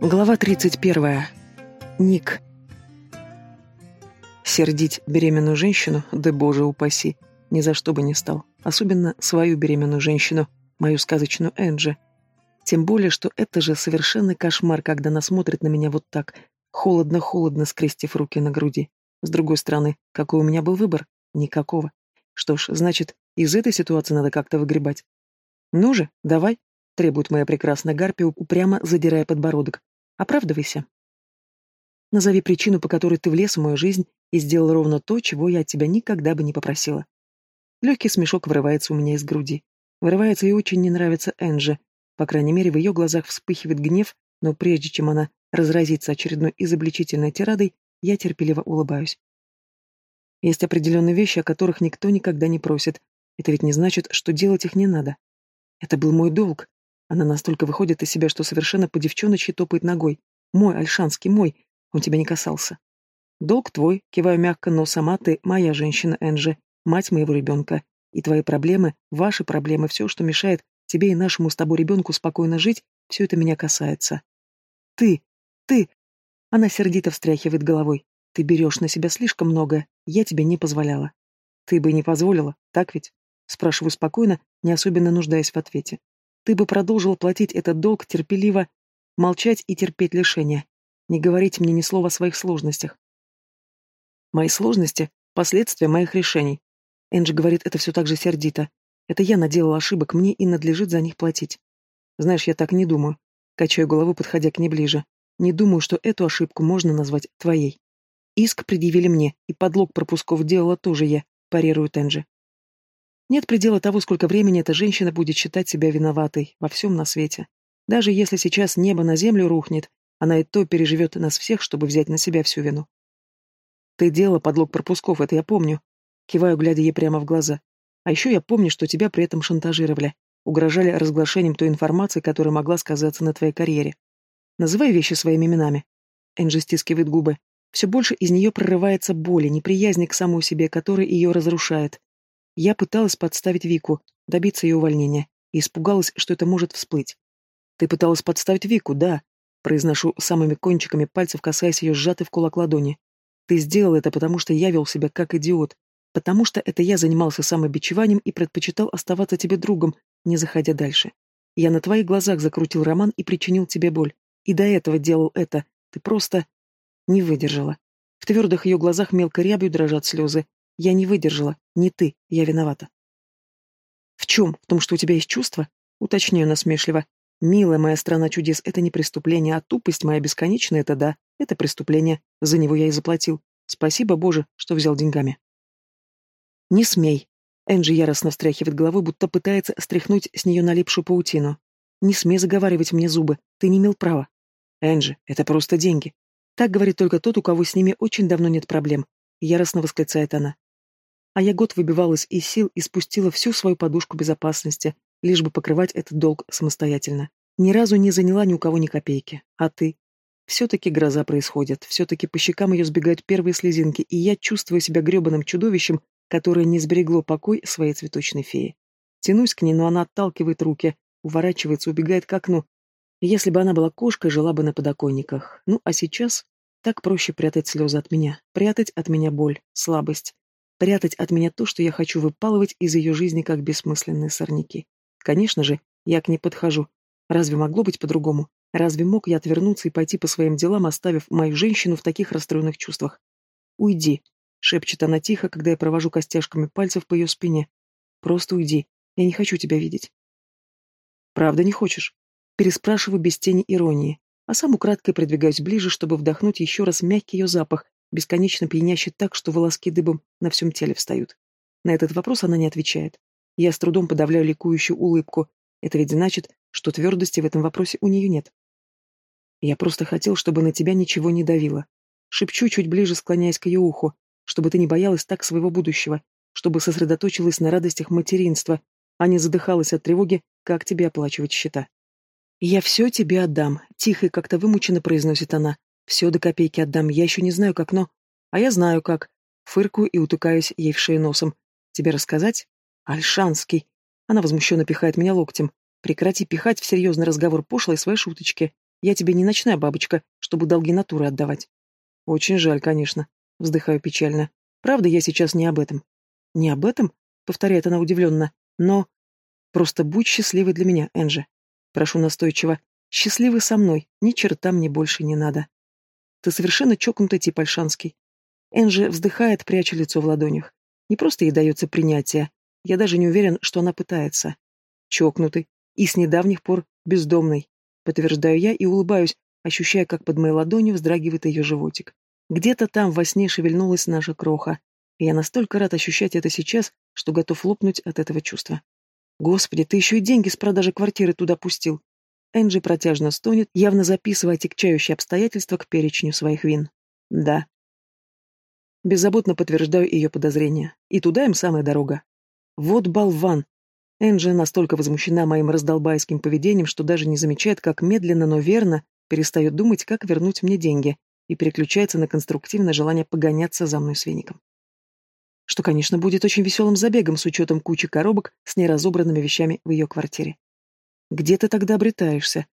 Глава 31. Ник. Сердить беременную женщину, да боже упаси, ни за что бы не стал. Особенно свою беременную женщину, мою сказочную Энджи. Тем более, что это же совершенный кошмар, когда она смотрит на меня вот так, холодно-холодно скрестив руки на груди. С другой стороны, какой у меня был выбор? Никакого. Что ж, значит, из этой ситуации надо как-то выгребать. Ну же, давай, требует моя прекрасная Гарпия, упрямо задирая подбородок. Оправдывайся. Назови причину, по которой ты влез в мою жизнь и сделал ровно то, чего я от тебя никогда бы не попросила. Легкий смешок вырывается у меня из груди. Вырывается и очень не нравится Энже. По крайней мере, в ее глазах вспыхивает гнев, но прежде чем она разразится очередной изобличительной тирадой, я терпеливо улыбаюсь. Есть определенные вещи, о которых никто никогда не просит. Это ведь не значит, что делать их не надо. Это был мой долг, она настолько выходит из себя, что совершенно по-девчоночьи топает ногой. Мой, Альшанский, мой. Он тебя не касался. Долг твой, киваю мягко, но сама ты моя женщина, Энджи, мать моего ребенка. И твои проблемы, ваши проблемы, все, что мешает тебе и нашему с тобой ребенку спокойно жить, все это меня касается. Ты, ты... Она сердито встряхивает головой. Ты берешь на себя слишком много, я тебе не позволяла. Ты бы не позволила, так ведь? Спрашиваю спокойно, не особенно нуждаясь в ответе ты бы продолжил платить этот долг терпеливо, молчать и терпеть лишения, не говорить мне ни слова о своих сложностях. Мои сложности — последствия моих решений. Энджи говорит это все так же сердито. Это я наделал ошибок, мне и надлежит за них платить. Знаешь, я так не думаю. Качаю голову, подходя к ней ближе. Не думаю, что эту ошибку можно назвать твоей. Иск предъявили мне, и подлог пропусков делала тоже я, парирует Энджи. Нет предела того, сколько времени эта женщина будет считать себя виноватой во всем на свете. Даже если сейчас небо на землю рухнет, она и то переживет нас всех, чтобы взять на себя всю вину. Ты делала подлог пропусков, это я помню. Киваю, глядя ей прямо в глаза. А еще я помню, что тебя при этом шантажировали, угрожали разглашением той информации, которая могла сказаться на твоей карьере. Называй вещи своими именами. Энджи стискивает губы. Все больше из нее прорывается боль неприязнь к самой себе, которая ее разрушает. Я пыталась подставить Вику, добиться ее увольнения, испугалась, что это может всплыть. «Ты пыталась подставить Вику, да», — произношу самыми кончиками пальцев, касаясь ее сжатой в кулак ладони. «Ты сделал это, потому что я вел себя как идиот, потому что это я занимался самобичеванием и предпочитал оставаться тебе другом, не заходя дальше. Я на твоих глазах закрутил роман и причинил тебе боль. И до этого делал это. Ты просто... не выдержала. В твердых ее глазах мелко рябью дрожат слезы, я не выдержала. Не ты. Я виновата. В чем? В том, что у тебя есть чувства? Уточняю насмешливо. Милая моя страна чудес, это не преступление, а тупость моя бесконечная, это да. Это преступление. За него я и заплатил. Спасибо, Боже, что взял деньгами. Не смей. Энджи яростно встряхивает головой, будто пытается стряхнуть с нее налипшую паутину. Не смей заговаривать мне зубы. Ты не имел права. Энджи, это просто деньги. Так говорит только тот, у кого с ними очень давно нет проблем. Яростно восклицает она. А я год выбивалась из сил и спустила всю свою подушку безопасности, лишь бы покрывать этот долг самостоятельно. Ни разу не заняла ни у кого ни копейки. А ты? Все-таки гроза происходит, все-таки по щекам ее сбегают первые слезинки, и я чувствую себя гребаным чудовищем, которое не сберегло покой своей цветочной феи. Тянусь к ней, но она отталкивает руки, уворачивается, убегает к окну. Если бы она была кошкой, жила бы на подоконниках. Ну, а сейчас так проще прятать слезы от меня, прятать от меня боль, слабость, прятать от меня то, что я хочу выпалывать из ее жизни как бессмысленные сорняки. Конечно же, я к ней подхожу. Разве могло быть по-другому? Разве мог я отвернуться и пойти по своим делам, оставив мою женщину в таких расстроенных чувствах? «Уйди», — шепчет она тихо, когда я провожу костяшками пальцев по ее спине. «Просто уйди. Я не хочу тебя видеть». «Правда не хочешь?» Переспрашиваю без тени иронии, а сам украдкой придвигаюсь ближе, чтобы вдохнуть еще раз мягкий ее запах, бесконечно пьянящий так, что волоски дыбом на всем теле встают. На этот вопрос она не отвечает. Я с трудом подавляю ликующую улыбку. Это ведь значит, что твердости в этом вопросе у нее нет. Я просто хотел, чтобы на тебя ничего не давило. Шепчу, чуть ближе склоняясь к ее уху, чтобы ты не боялась так своего будущего, чтобы сосредоточилась на радостях материнства, а не задыхалась от тревоги, как тебе оплачивать счета. «Я все тебе отдам», — тихо и как-то вымученно произносит она. «Все до копейки отдам, я еще не знаю как, но...» «А я знаю как». Фыркую и утыкаюсь ей в шею носом. «Тебе рассказать?» «Альшанский». Она возмущенно пихает меня локтем. «Прекрати пихать в серьезный разговор пошлой свои шуточки. Я тебе не ночная бабочка, чтобы долги натуры отдавать. Очень жаль, конечно. Вздыхаю печально. Правда, я сейчас не об этом. Не об этом? Повторяет она удивленно. Но... Просто будь счастливой для меня, Энджи. Прошу настойчиво. Счастливый со мной. Ни черта мне больше не надо. Ты совершенно чокнутый тип Альшанский. Энджи вздыхает, пряча лицо в ладонях. Не просто ей дается принятие. Я даже не уверен, что она пытается. Чокнутый. И с недавних пор бездомный. Подтверждаю я и улыбаюсь, ощущая, как под моей ладонью вздрагивает ее животик. Где-то там во сне шевельнулась наша кроха. И я настолько рад ощущать это сейчас, что готов лопнуть от этого чувства. Господи, ты еще и деньги с продажи квартиры туда пустил. Энджи протяжно стонет, явно записывая тягчающие обстоятельства к перечню своих вин. Да. Беззаботно подтверждаю ее подозрения. И туда им самая дорога. Вот болван. Энджи настолько возмущена моим раздолбайским поведением, что даже не замечает, как медленно, но верно перестает думать, как вернуть мне деньги, и переключается на конструктивное желание погоняться за мной с веником. Что, конечно, будет очень веселым забегом с учетом кучи коробок с неразобранными вещами в ее квартире. Где ты тогда обретаешься?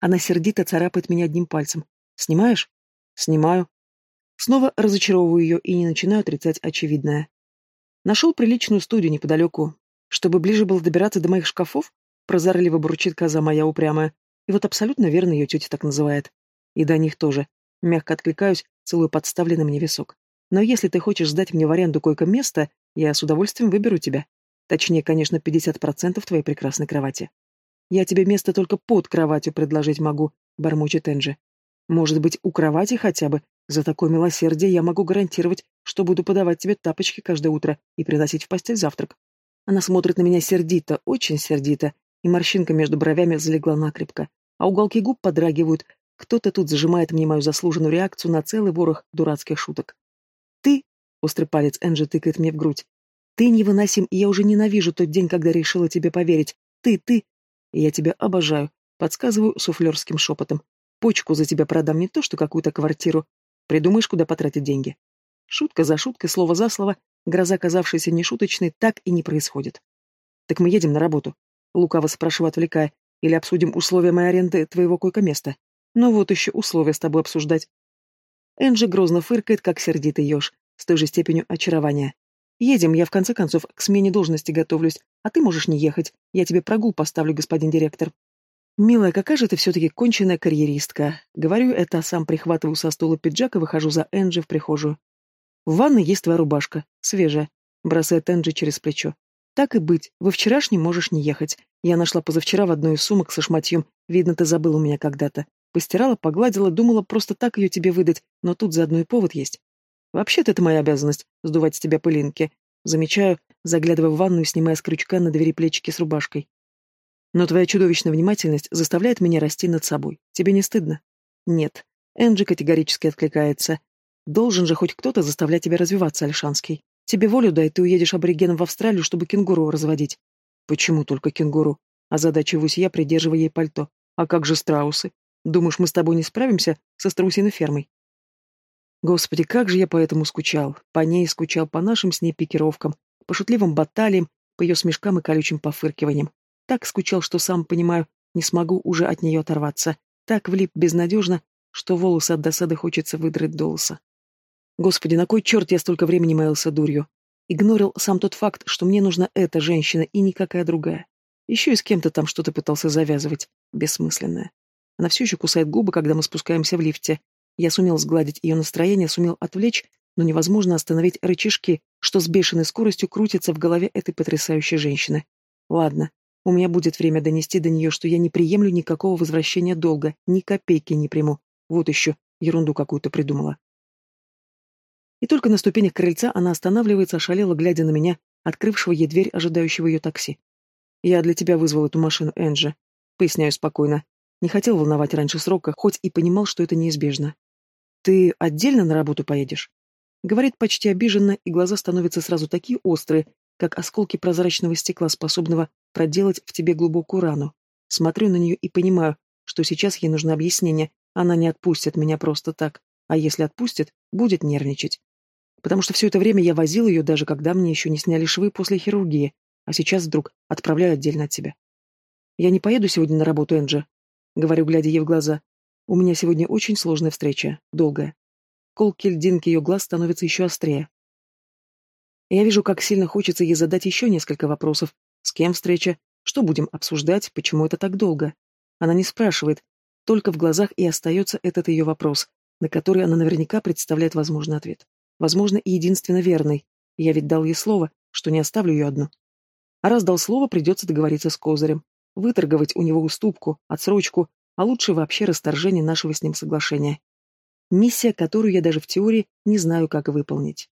Она сердито царапает меня одним пальцем. Снимаешь? Снимаю. Снова разочаровываю ее и не начинаю отрицать очевидное. Нашел приличную студию неподалеку, чтобы ближе было добираться до моих шкафов, прозорливо бурчит коза моя упрямая. И вот абсолютно верно ее тетя так называет. И до них тоже. Мягко откликаюсь, целую подставленный мне висок. Но если ты хочешь сдать мне в аренду койко-место, я с удовольствием выберу тебя. Точнее, конечно, 50% твоей прекрасной кровати. Я тебе место только под кроватью предложить могу, бормочет Энджи. Может быть, у кровати хотя бы? За такое милосердие я могу гарантировать, что буду подавать тебе тапочки каждое утро и приносить в постель завтрак. Она смотрит на меня сердито, очень сердито, и морщинка между бровями залегла накрепко, а уголки губ подрагивают. Кто-то тут зажимает мне мою заслуженную реакцию на целый ворох дурацких шуток. «Ты...» — острый палец Энджи тыкает мне в грудь. «Ты невыносим, и я уже ненавижу тот день, когда решила тебе поверить. Ты, ты...» «Я тебя обожаю», — подсказываю суфлерским шепотом. «Почку за тебя продам не то, что какую-то квартиру. Придумаешь, куда потратить деньги». Шутка за шуткой, слово за слово, гроза, казавшаяся нешуточной, так и не происходит. «Так мы едем на работу?» — лукаво спрашиваю, отвлекая. «Или обсудим условия моей аренды твоего койко-места? Ну вот еще условия с тобой обсуждать». Энджи грозно фыркает, как сердитый еж, с той же степенью очарования. «Едем, я в конце концов к смене должности готовлюсь, а ты можешь не ехать. Я тебе прогул поставлю, господин директор». «Милая, какая же ты все-таки конченая карьеристка!» Говорю это, а сам прихватываю со стула пиджак и выхожу за Энджи в прихожую. В ванной есть твоя рубашка, свежая, бросает Энджи через плечо. Так и быть, во вчерашний можешь не ехать. Я нашла позавчера в одной из сумок со шматьем. Видно, ты забыл у меня когда-то. Постирала, погладила, думала просто так ее тебе выдать, но тут заодно и повод есть. Вообще-то это моя обязанность — сдувать с тебя пылинки. Замечаю, заглядывая в ванную и снимая с крючка на двери плечики с рубашкой. Но твоя чудовищная внимательность заставляет меня расти над собой. Тебе не стыдно? Нет. Энджи категорически откликается. Должен же хоть кто-то заставлять тебя развиваться, Альшанский. Тебе волю дай, ты уедешь аборигеном в Австралию, чтобы кенгуру разводить. Почему только кенгуру? Озадачиваюсь я, придерживая ей пальто. А как же страусы? Думаешь, мы с тобой не справимся со страусиной фермой? Господи, как же я по этому скучал. По ней скучал, по нашим с ней пикировкам, по шутливым баталиям, по ее смешкам и колючим пофыркиваниям. Так скучал, что сам понимаю, не смогу уже от нее оторваться. Так влип безнадежно, что волосы от досады хочется выдрать до лоса. Господи, на кой черт я столько времени маялся дурью? Игнорил сам тот факт, что мне нужна эта женщина и никакая другая. Еще и с кем-то там что-то пытался завязывать. Бессмысленное. Она все еще кусает губы, когда мы спускаемся в лифте. Я сумел сгладить ее настроение, сумел отвлечь, но невозможно остановить рычажки, что с бешеной скоростью крутятся в голове этой потрясающей женщины. Ладно, у меня будет время донести до нее, что я не приемлю никакого возвращения долга, ни копейки не приму. Вот еще ерунду какую-то придумала. И только на ступенях крыльца она останавливается, ошалела, глядя на меня, открывшего ей дверь, ожидающего ее такси. «Я для тебя вызвал эту машину, Энджи», — поясняю спокойно. Не хотел волновать раньше срока, хоть и понимал, что это неизбежно. «Ты отдельно на работу поедешь?» Говорит почти обиженно, и глаза становятся сразу такие острые, как осколки прозрачного стекла, способного проделать в тебе глубокую рану. Смотрю на нее и понимаю, что сейчас ей нужно объяснение. Она не отпустит меня просто так, а если отпустит, будет нервничать потому что все это время я возил ее, даже когда мне еще не сняли швы после хирургии, а сейчас вдруг отправляю отдельно от себя. «Я не поеду сегодня на работу, Энджи», — говорю, глядя ей в глаза. У меня сегодня очень сложная встреча, долгая. Кол кельдинки ее глаз становится еще острее. Я вижу, как сильно хочется ей задать еще несколько вопросов. С кем встреча? Что будем обсуждать? Почему это так долго? Она не спрашивает. Только в глазах и остается этот ее вопрос, на который она наверняка представляет возможный ответ. Возможно, и единственно верный. Я ведь дал ей слово, что не оставлю ее одну. А раз дал слово, придется договориться с Козырем. Выторговать у него уступку, отсрочку, а лучше вообще расторжение нашего с ним соглашения. Миссия, которую я даже в теории не знаю, как выполнить.